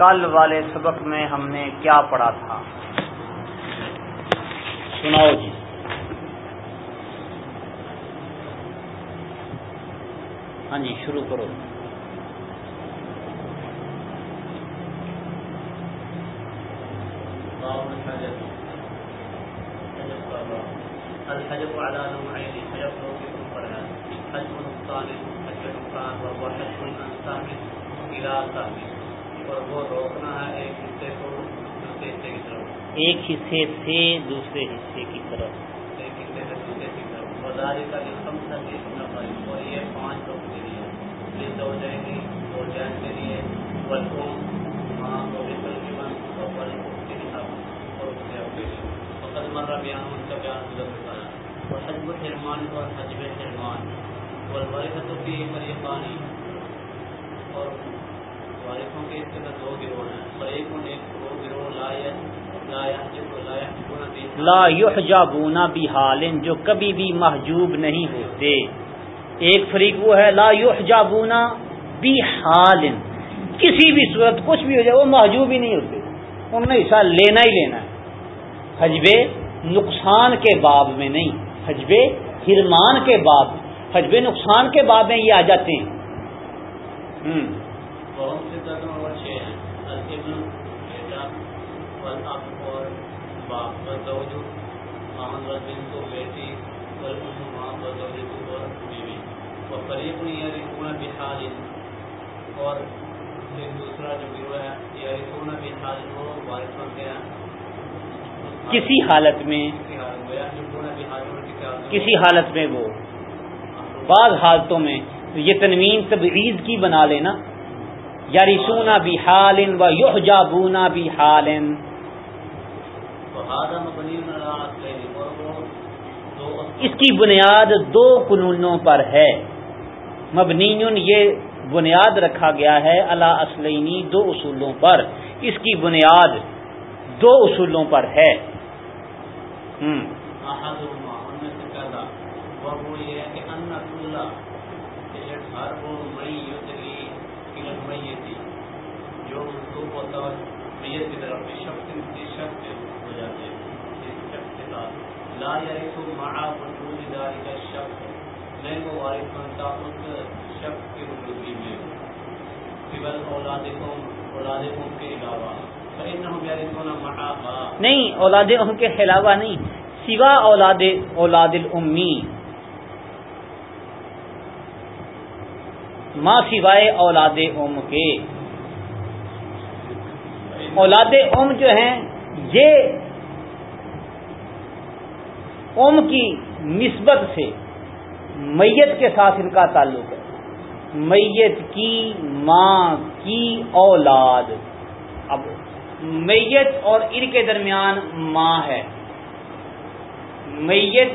کل والے سبق میں ہم نے کیا پڑھا تھا؟ سناؤ جی۔ ہاں جی شروع کرو۔ الحجب على نوعين حجب توفيق القرآن حجب نقصان حجب نقصان وهو حجب الانسان الى سهم۔ اور وہ روکنا ہے ایک حصے کو دوسرے حصے کی طرف۔ ایک حصے سے دوسرے حصے کی طرف۔ ایک حصے سے دوسرے کی طرف۔ کا اور یہ پانچ لوگ کے لیے۔ دو دو کے لیے۔ والقوم ماں کو بھی تقریباً اور والقوم کے حساب اور اس کے اپنے فقط مرہ بیان ان کا بیان گزر چکا ہے اور حجب حرمان اور حجب حرمان والورثت فی فریقانی اور وارثوں کے اس کے اندر دو گروہ ہیں۔ فریقوں ایک وہ گروہ لا لا لا یحجبون یحجابون بحال جو کبھی بھی محجوب نہیں ہوتے۔ ایک فریق وہ ہے، لا یحجابون بحال کسی بھی صورت کچھ بھی ہو جائے، وہ محجوب ہی نہیں ہوتے۔ انہوں نے حصہ لینا ہی لینا ہے۔ حجب نقصان کے باب میں نہیں۔ حجب ہرمان کے باب۔ حجب نقصان کے باب میں یہ آ جاتے ہیں۔ بہت سے قدم اور چھ ہیں۔ بیٹا والاب اور باپ والزوج خان والبنت و بیٹی اور بیوی۔ وفریق یرثون بحال۔ اور ایک دوسرا جو گروہ ہے یرثون بحال وہ وارث بنتے ہیں کسی حالت کسی اور میں کسی حالت میں وہ۔ بعض حالتوں میں یہ تنوین تبعیض کی بنا لینا یا رسونا بھی حالن و یوہ جابونا بھی حالن اس کی بنیاد دو قانونوں پر ہے۔ مبنی یہ بنیاد رکھا گیا ہے اللہ اسلینی دو اصولوں پر۔ اس کی بنیاد دو اصولوں پر ہے۔ ہم۔ وہ یہ ہے کہ ان کل کہ یہ ہر وہ میت لی الى المیت جو منسوب ہوتا ہے کی طرف بھی شخص کسی شخص ہو جاتے ہیں، اس شخص کے ساتھ۔ لا یرث مع وجود ذلك الشخص نہیں وہ وارث بنتا اس شخص کی موجودگی میں۔ سول اولادکم اولادکم کے علاوہ۔ نہیں اولاد ام کے علاوہ نہیں، سوا اولاد اولاد الامی۔ ماں سوائے اولاد ام کے۔ اولاد ام جو ہیں، یہ ام کی نسبت سے میت کے ساتھ ان کا تعلق ہے۔ میت کی ماں کی اولاد۔ اب میت اور ان کے درمیان ماں ہے۔ میت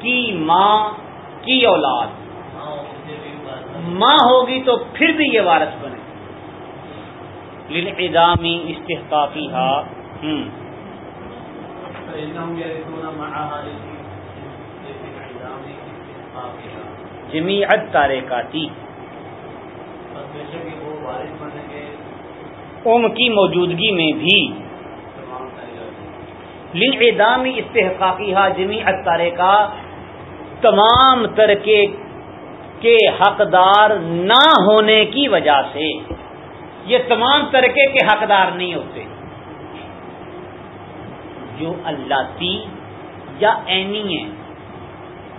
کی ماں کی اولاد۔ ماں ہوگی تو پھر بھی یہ وارث للعدامی استحقاقی ہا جمیعت تارے کاتی ام کی موجودگی میں بھی۔ للعدامی استحقاقی ہا جمیعت تارے کا تمام ترکے کے حقدار نہ ہونے کی وجہ سے۔ یہ تمام ترکے کے حقدار نہیں ہوتے۔ جو اللہ تی یا عینی ہیں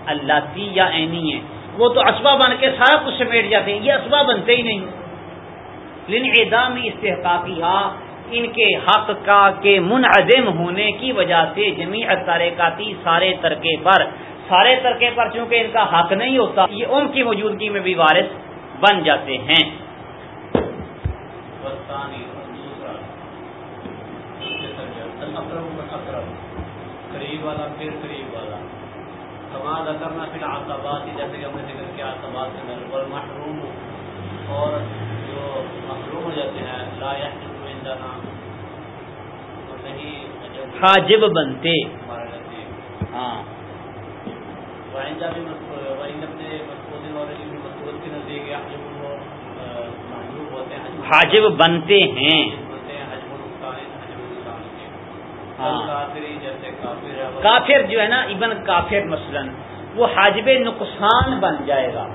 اللہ تی یا عینی ہیں، وہ تو اسبا بن کے سارا کچھ سمیٹ جاتے ہیں، یہ اسبا بنتے ہی نہیں۔ لن اعدامی استحقاقی ان کے حق کا کے منعدم ہونے کی وجہ سے جمیع تارکاتی سارے ترکے پر، سارے ترکے پر چونکہ ان کا حق نہیں ہوتا، یہ ان کی موجودگی میں بھی وارث بن جاتے ہیں۔ اور دوسرا فالاقرب قریب والا پھر قریب والا ذکرنا فی العقبات جیسے کہ ہم نے ذکر کیا کے اندر والمحروم۔ اور جو محروم ہو جاتے ہیں لا نہیں جب حاجب بنتے۔ ہاں۔ وعند ابن مسعود اور کے نزدیک يحجب وہ محجوب بولتے ہیں حجم حاجب بنتے ہیں۔ ہاں۔ کافر جو ہے نا، ابن کافر مثلا، وہ حاجب نقصان بن جائے گا۔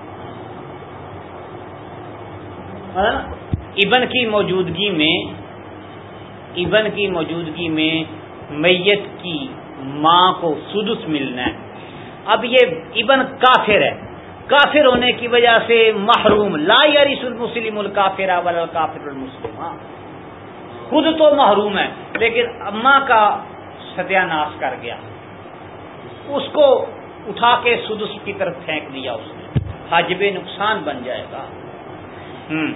ہاں۔ ابن کی موجودگی میں، ابن کی موجودگی میں میت کی ماں کو سدس ملنا ہے۔ اب یہ ابن کافر ہے۔ کافر ہونے کی وجہ سے محروم، لا یارس المسلم الکافر ولا الکافر المسلم خود تو محروم ہے، لیکن اماں کا ستیہ ناش کر گیا۔ اس کو اٹھا کے سدس کی طرف پھینک دیا اس نے۔ حاجب نقصان بن جائے گا۔ ہوں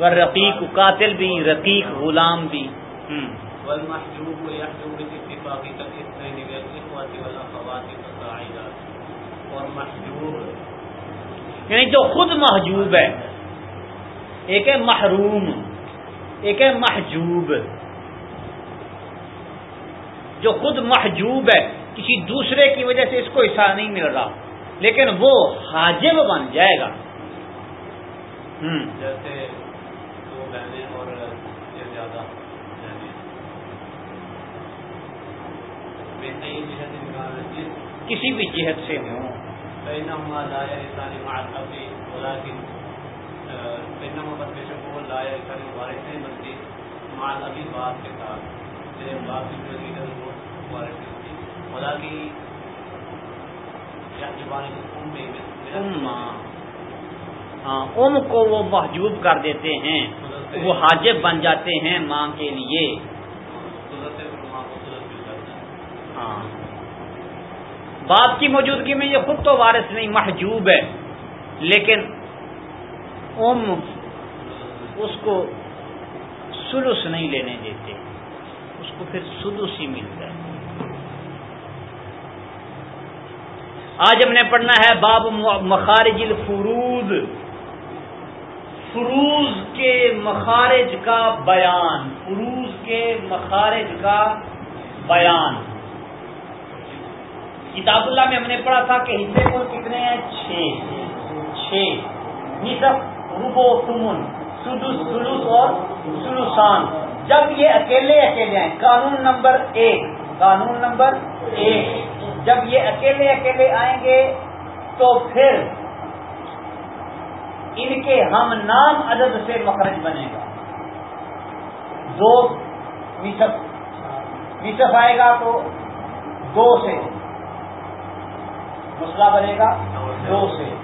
رقیق قاتل بھی، رقیق غلام بھی۔ ہوں والمحجوب اور محجوب۔ یعنی جو خود محجوب ہے ایک ہے محروم ایک ہے محجوب۔ جو خود محجوب ہے کسی دوسرے کی وجہ سے اس کو حصہ نہیں مل رہا لیکن وہ حاجب بن جائے گا۔ ہوں جیسے دو بہنیں اور زیادہ کسی بھی جہت سے ہوں۔ بينهما لا يرثان مع الأب ولكن آه، بينهما بس هو لا يرثان بلکہ مع الأب باپ کے ساتھ باپ کی جو لیڈر وہ وارث ہوتی ام ہاں ام کو وہ محجوب کر دیتے ہیں وہ حاجب بن جاتے ہیں ماں کے لیے سلط باپ کی موجودگی میں یہ خود تو وارث نہیں، محجوب ہے۔ لیکن ام اس کو سلس نہیں لینے دیتے، اس کو پھر سلس ہی ملتا ہے آج ہم نے پڑھنا ہے باب مخارج الفروض۔ فروز کے مخارج کا بیان فروز کے مخارج کا بیان۔ کتاب اللہ میں ہم نے پڑھا تھا کہ حصے کو کتنے ہیں؟ چھ۔ چھ۔ نصف ربو سمن سدس، سلوس اور سلوسان۔ جب یہ اکیلے اکیلے ہیں، قانون نمبر ایک۔ قانون نمبر ایک۔ جب یہ اکیلے اکیلے آئیں گے، تو پھر ان کے ہم نام عدد سے مخرج بنے گا۔ دو نصف نصف آئے گا تو دو سے۔ مسئلہ بنے گا دو سے۔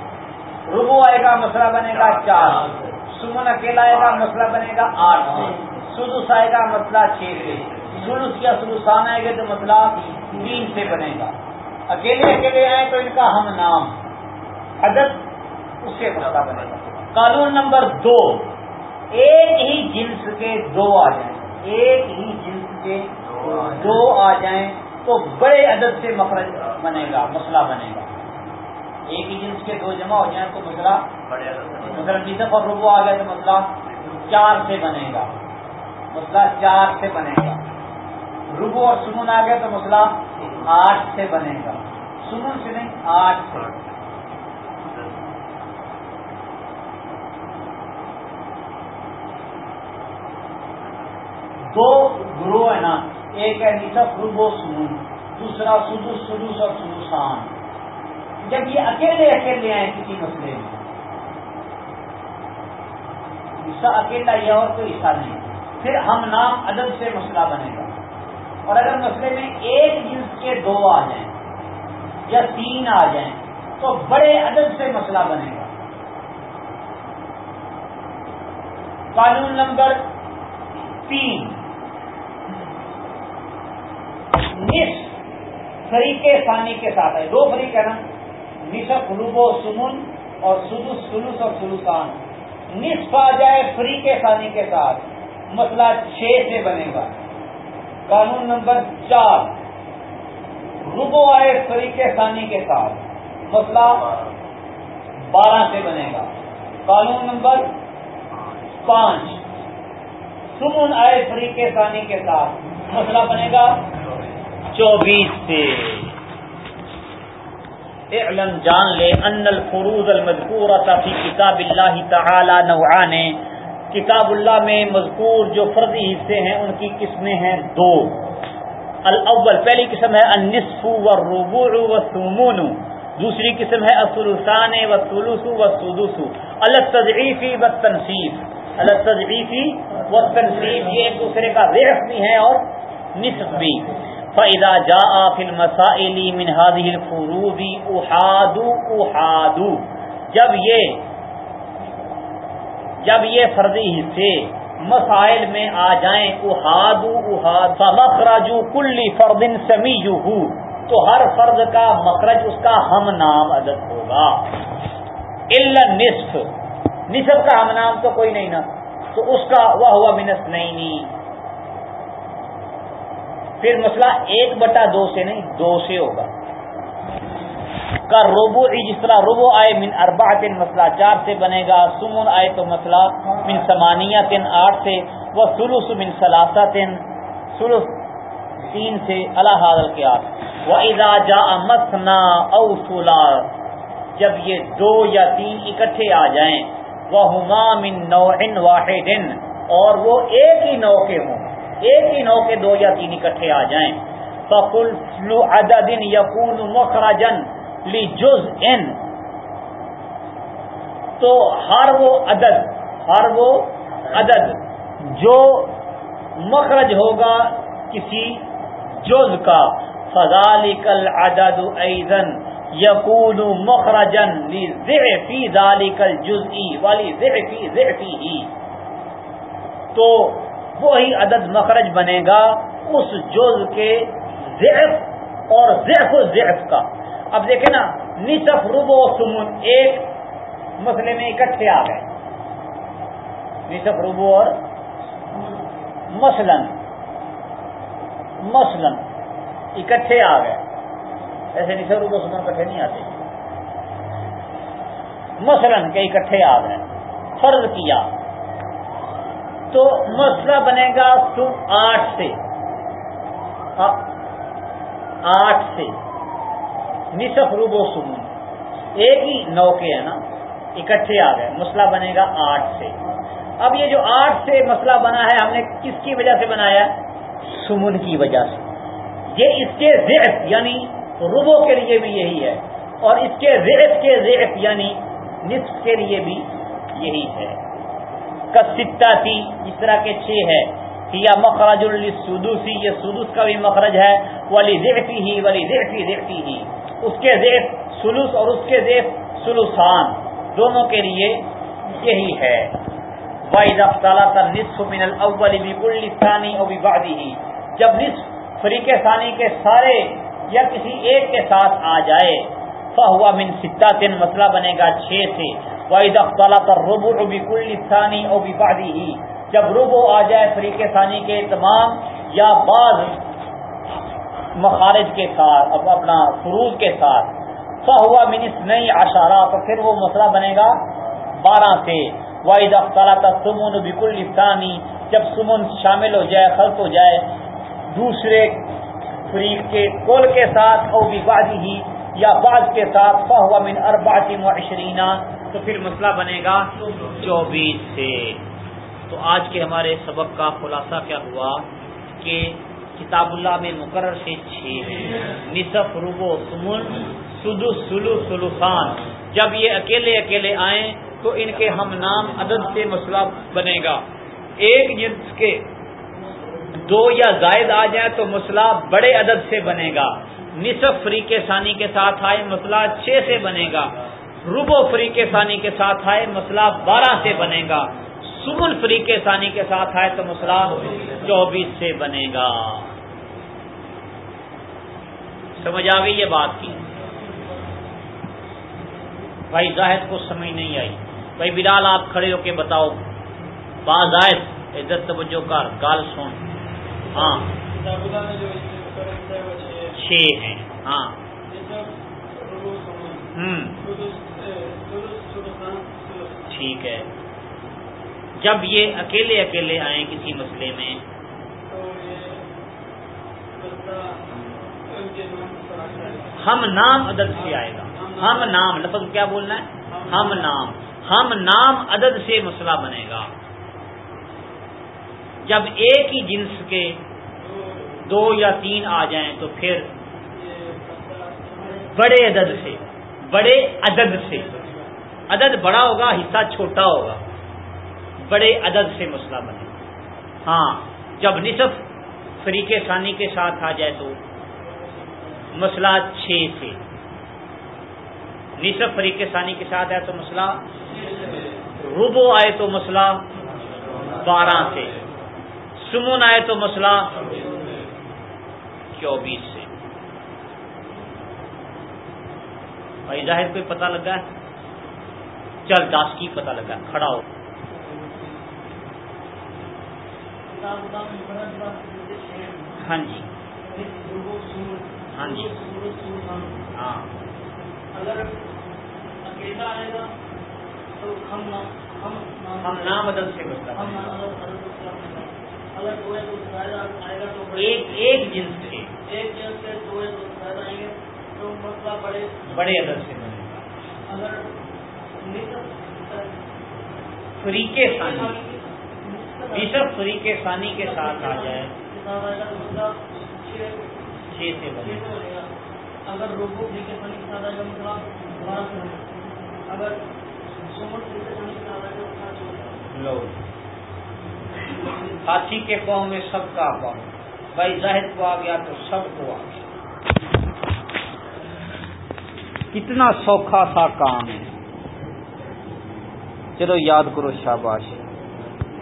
ربو آئے گا، مسئلہ بنے گا چار سے۔ سمن اکیلا آئے گا، مسئلہ بنے گا آٹھ سے۔ سلوس آئے گا، مسئلہ چھ سے۔ سلوس یا سلوسان آئے گا تو مسئلہ تین سے بنے گا۔ اکیلے اکیلے آئے تو ان کا ہم نام۔ عدد اس سے مسئلہ بنے گا۔ قانون نمبر دو۔ ایک ہی جنس کے دو آ جائیں۔ ایک ہی جنس کے دو آ جائیں۔ تو بڑے عدد سے مخرج بنے گا مسئلہ بنے گا۔ ایک ہی جنس کے دو جمع ہو جائیں تو مسئلہ مثلا نصف اور ربو آ گیا تو مسئلہ چار سے بنے گا۔ مسئلہ چار سے بنے گا۔ ربو اور سمن آ گیا تو مسئلہ آٹھ سے بنے گا۔ سمن سے نہیں آٹھ سے۔ دو گروہ ہے نا ایک ہے نصف ربو سمن دوسرا سدس سدس اور سدوسان۔ جب یہ اکیلے اکیلے آئے کسی مسئلے میں، حصہ اکیلا یہ اور کوئی حصہ نہیں، پھر ہم نام عدد سے مسئلہ بنے گا۔ اور اگر مسئلے میں ایک جنس کے دو آ جائیں یا تین آ جائیں، تو بڑے عدد سے مسئلہ بنے گا۔ قانون نمبر تین نصف فریق ثانی کے ساتھ ہے دو فریق ہے نا، نصف ربو سمن اور سدس سلوس اور سلوسان۔ نصف آ جائے فری کے ثانی کے ساتھ۔ مسئلہ چھ سے بنے گا۔ قانون نمبر چار۔ ربو آئے فری کے ثانی کے ساتھ۔ مسئلہ بارہ سے بنے گا۔ قانون نمبر پانچ۔ سمن آئے فری کے ثانی کے ساتھ۔ مسئلہ بنے گا چوبیس سے اعلم جان لے ان الفروض المذکور فی کتاب اللہ تعالی نوعان۔ کتاب اللہ میں مذکور جو فرضی حصے ہیں، ان کی قسمیں ہیں دو۔ الاول، پہلی قسم ہے النصف والربوع والثمون۔ دوسری قسم ہے الثلثان والثلث والسدس۔ التضعیفی والتنصیف التضعیفی والتنصیف یہ ایک دوسرے کا ضعف بھی ہے اور نصف بھی۔ فَإِذَا جَاءَ فِي الْمَسَائِلِ مِنْ هَذِهِ الْفُرُوضِ اُحَادُ اُحَادُ جب یہ جب یہ فرضی حصے مسائل میں آ جائیں احاد احاد فمخرج کل فرد سمیجہ تو ہر فرد کا مخرج اس کا ہم نام عدد ہوگا۔ الا نصف نصف کا ہم نام تو کوئی نہیں نا، تو اس کا وہ ہوا منس نہیں پھر مسئلہ ایک بٹا دو سے نہیں، دو سے ہوگا۔ کا روبو جس طرح روبو آئے، من اربا تین مسئلہ چار سے بنے گا سمن آئے تو مسئلہ من سمانیہ تین آٹھ سے وہ سلوس من سلاسا تین سلوس تین سے اللہ حاضر کے آٹھ۔ وہ ادا جا مسنا او جب یہ دو یا تین اکٹھے آ جائیں وہ ہما من نو واحد اور وہ ایک ہی نو کے ہوں۔ ایک ہی نو کے دو یا تین اکٹھے آ جائیں۔ فکل فلو عدد یقون مخرجن لی جز ان تو ہر وہ عدد، ہر وہ عدد جو مخرج ہوگا کسی جز کا۔ فضال کل عدد ایزن یقون مخرجن لی ضعفی ذالک الجزئی والی ضعفی ضعفی ہی تو وہی عدد مخرج بنے گا اس جز کے ضعف اور ضعف و ضعف کا۔ اب دیکھیں نا، نصف ربو سمن ایک مسئلے میں اکٹھے آ گئے۔ نصف ربو اور مثلاً مثلاً اکٹھے آ گئے۔ ایسے نصف ربو سمن اکٹھے نہیں آتے۔ مثلاً کہ اکٹھے آ گئے۔ فرض کیا۔ تو مسئلہ بنے گا تم آٹھ سے۔ آٹھ سے۔ نصف روبو سمون ایک ہی نو کے ہے نا، اکٹھے آ گئے۔ مسئلہ بنے گا آٹھ سے۔ اب یہ جو آٹھ سے مسئلہ بنا ہے، ہم نے کس کی وجہ سے بنایا؟ سمن کی وجہ سے۔ یہ اس کے ضعف یعنی روبو کے لیے بھی یہی ہے۔ اور اس کے ضعف کے ضعف یعنی نصف کے لیے بھی یہی ہے۔ کستا تھی اس طرح کے چھ ہے یا مخرج السدوسی یہ سدوس کا بھی مخرج ہے۔ ولی ذیفی ہی، ولی ذیفی ذیفی ہی۔ اس کے زیف سلوس اور اس کے زیف سلوسان۔ دونوں کے لیے یہی ہے۔ واحد افطالہ کا نصف من الاول بکل ثانی اور بادی ہی جب نصف فریق ثانی کے سارے یا کسی ایک کے ساتھ آ جائے فہوا من ستا تین مسئلہ بنے گا چھ سے۔ واحد افطالہ کا ربو بکل ثانی اور ہی جب ربو آ جائے فریق ثانی کے تمام یا بعض مخارج کے ساتھ اپنا فروز کے ساتھ۔ سا ہوا منس نئی اشارہ تو پھر وہ مسئلہ بنے گا بارہ سے۔ واحد اختلاط سمن بکل افسانی جب سمن شامل ہو جائے، خلط ہو جائے دوسرے فریق کے کول کے ساتھ او بادی ہی یا بعض کے ساتھ فا من ارباتی معشرینہ تو پھر مسئلہ بنے گا چوبیس سے۔ تو آج کے ہمارے سبق کا خلاصہ کیا ہوا کہ کتاب اللہ میں مقرر سے چھ ہیں۔ نصف ربو سمن سدو سلو سلوخان جب یہ اکیلے اکیلے آئیں، تو ان کے ہم نام عدد سے مسئلہ بنے گا۔ ایک جنس کے دو یا زائد آ جائیں، تو مسئلہ بڑے عدد سے بنے گا۔ نصف فری کے ثانی کے ساتھ آئے، مسئلہ چھ سے بنے گا۔ ربو فری کے ثانی کے ساتھ آئے، مسئلہ بارہ سے بنے گا۔ سمن فری کے ثانی کے ساتھ آئے تو مسئلہ چوبیس سے بنے گا۔ سمجھ آ گئی یہ بات کی؟ بھائی زاہد کو سمجھ نہیں آئی۔ بھائی بلال، آپ کھڑے ہو کے بتاؤ۔ با زاہد ادھر توجہ کر، گال سن۔ ہاں۔ چھ ہیں۔ ہاں۔ ٹھیک ہے۔ جب یہ اکیلے اکیلے آئیں کسی مسئلے میں، ہم نام عدد سے آئے گا۔ ہم نام، لفظ کیا بولنا ہے؟ ہم نام۔ ہم نام عدد سے مسئلہ بنے گا۔ جب ایک ہی جنس کے دو یا تین آ جائیں تو پھر بڑے عدد سے، بڑے عدد سے۔ عدد بڑا ہوگا، حصہ چھوٹا ہوگا۔ بڑے عدد سے مسئلہ بنے۔ ہاں جب نصف فریق ثانی کے ساتھ آ جائے تو مسئلہ چھ سے۔ نصف فریق ثانی کے ساتھ آئے تو مسئلہ ربو آئے تو مسئلہ بارہ سے۔ سمن آئے تو مسئلہ چوبیس سے؟ بھائی ظاہر کوئی پتہ لگا؟ ہے چل دس کی پتہ لگا، کھڑا ہو۔ ہاں جی۔ ہاں جی۔ ہاں۔ اگر اکیلا آئے گا تو ہم نام بدل سے مسئلہ بنے گا اگر دو آئے گا تو ایک ایک جنس کے ایک جن سے دو آئیں گے تو مسئلہ بڑے بڑے سے بنے گا اگر فریق ثانی۔ نصف فریق ثانی کے ساتھ آ جائے۔ چھ سے بنے گا۔ اگر روبو فری کے پانی کے ساتھ آئے گا مسئلہ بارہ سے گا اگر سومن فری کے پانی کے ساتھ گا مسئلہ چودہ لو۔ ہاتھی کے پاؤں میں سب کا پاؤں۔ بھائی زاہد کو آ گیا تو سب کو آ گیا۔ کتنا سوکھا سا کام ہے۔ چلو یاد کرو شاباش۔